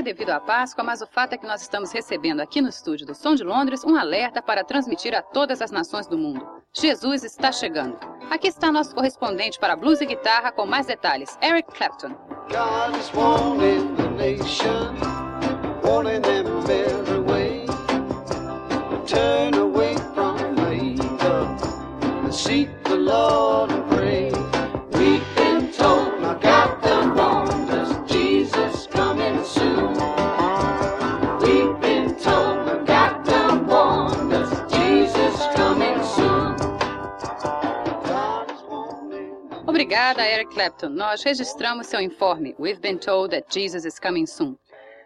é devido à Páscoa, mas o fato é que nós estamos recebendo aqui no estúdio do Som de Londres um alerta para transmitir a todas as nações do mundo. Jesus está chegando. Aqui está nosso correspondente para blues e guitarra com mais detalhes, Eric Clapton. God is wanting the nation, wanting them every way. Turn away from evil and seek the Lord Obrigada, Eric Clapton. Nós registramos seu informe. We've been told that Jesus is coming soon.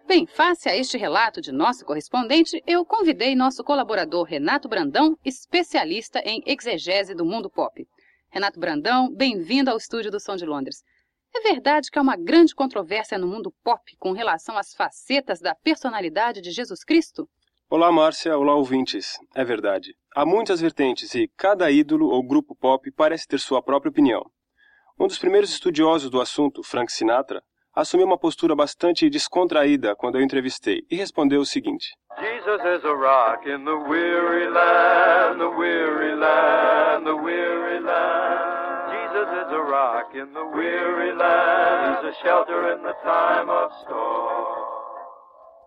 Bem, face a este relato de nosso correspondente, eu convidei nosso colaborador Renato Brandão, especialista em exegese do mundo pop. Renato Brandão, bem-vindo ao estúdio do Som de Londres. É verdade que há uma grande controvérsia no mundo pop com relação às facetas da personalidade de Jesus Cristo? Olá, Márcia. Olá, ouvintes. É verdade. Há muitas vertentes e cada ídolo ou grupo pop parece ter sua própria opinião. Um dos primeiros estudiosos do assunto, Frank Sinatra, assumiu uma postura bastante descontraída quando eu entrevistei e respondeu o seguinte: Jesus is a rock in the weary land, the weary land, the weary land. Jesus is a rock in the weary land, he's a shelter in the time of storm.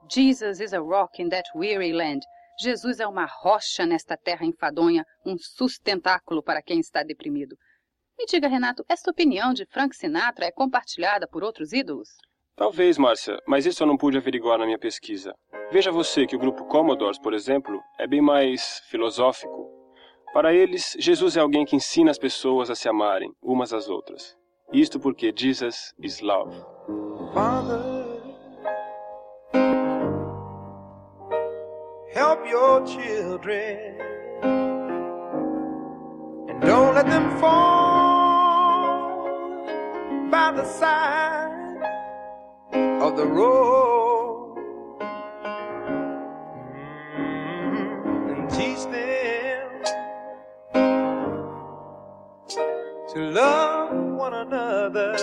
Jesus is a rock in that weary land. Jesus é uma rocha nesta terra enfadonha, um sustentáculo para quem está deprimido. Me diga, Renato, esta opinião de Frank Sinatra é compartilhada por outros ídolos? Talvez, Márcia, mas isso eu não pude averiguar na minha pesquisa. Veja você que o grupo Commodores, por exemplo, é bem mais filosófico. Para eles, Jesus é alguém que ensina as pessoas a se amarem umas às outras. Isto porque Jesus is love. Father, help your children and don't let them fall the side of the road. And teach them to love one another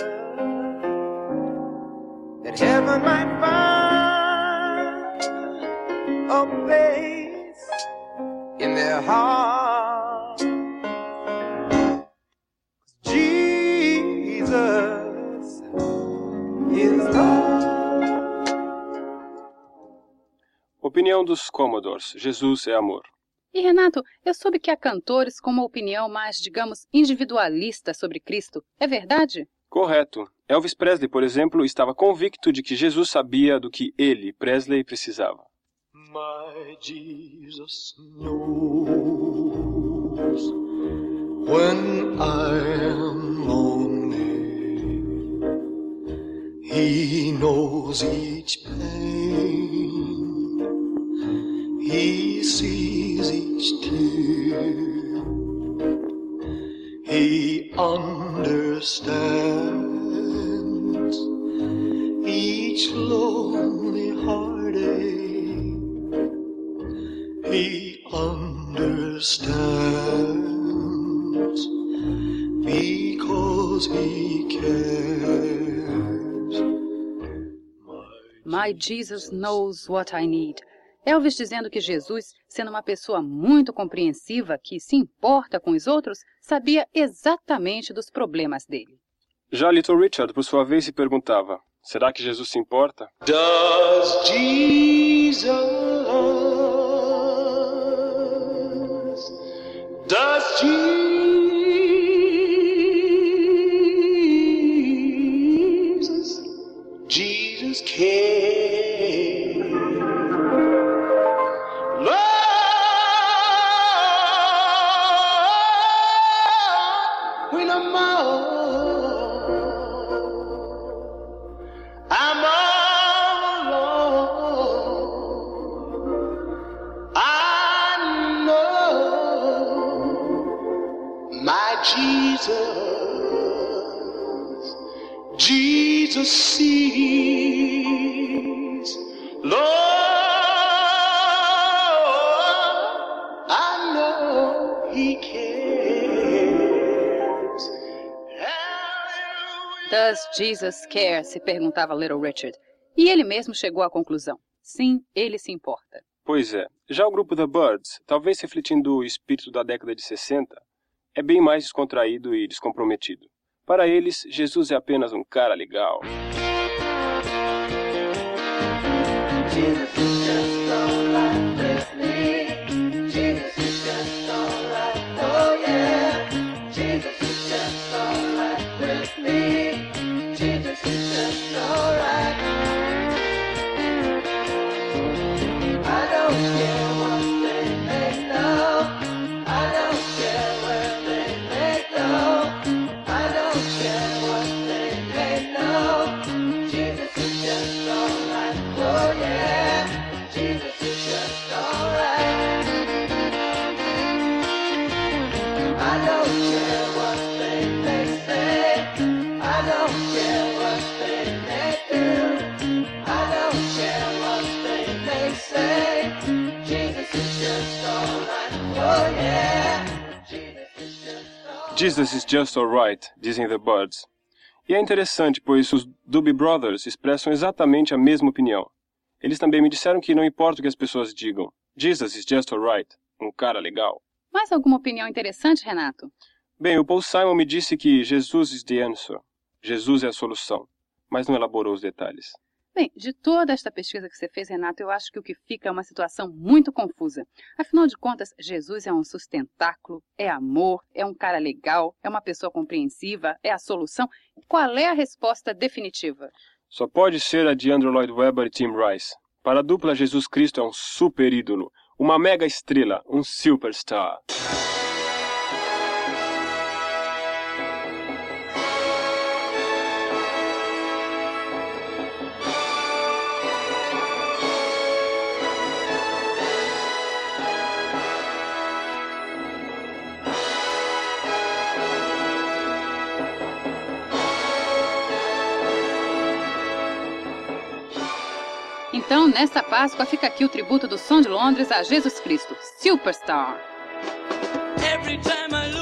that heaven might find a place in their heart Opinião dos Commodores: Jesus é amor. E Renato, eu soube que há cantores com uma opinião mais, digamos, individualista sobre Cristo. É verdade? Correto. Elvis Presley, por exemplo, estava convicto de que Jesus sabia do que ele, Presley, precisava. My Jesus knows when I am lonely. He knows each pain. Understands each lonely heartache. He understands because he cares. My Jesus knows what I need. Elvis dizendo que Jesus, sendo uma pessoa muito compreensiva, que se importa com os outros, sabia exatamente dos problemas dele. Já Little Richard, por sua vez, se perguntava: será que Jesus se importa? Does Jesus Does Jesus Jesus care? Does Jesus care? se perguntava Little Richard. E ele mesmo chegou à conclusão: sim, ele se importa. Pois é. Já o grupo The Birds, talvez refletindo o espírito da década de 60, é bem mais descontraído e descomprometido. Para eles, Jesus é apenas um cara legal. Jesus is just alright, dizem The Birds. E é interessante, pois os Doobie Brothers expressam exatamente a mesma opinião. Eles também me disseram que não importa o que as pessoas digam. Jesus is just alright, um cara legal. Mais alguma opinião interessante, Renato? Bem, o Paul Simon me disse que Jesus is the answer. Jesus é a solução, mas não elaborou os detalhes. Bem, de toda esta pesquisa que você fez, Renato, eu acho que o que fica é uma situação muito confusa. Afinal de contas, Jesus é um sustentáculo, é amor, é um cara legal, é uma pessoa compreensiva, é a solução. Qual é a resposta definitiva? Só pode ser a de Andrew Lloyd Webber e Tim Rice. Para a dupla, Jesus Cristo é um super ídolo, uma mega estrela, um superstar. Então, nesta Páscoa, fica aqui o tributo do Som de Londres a Jesus Cristo, Superstar. Every time I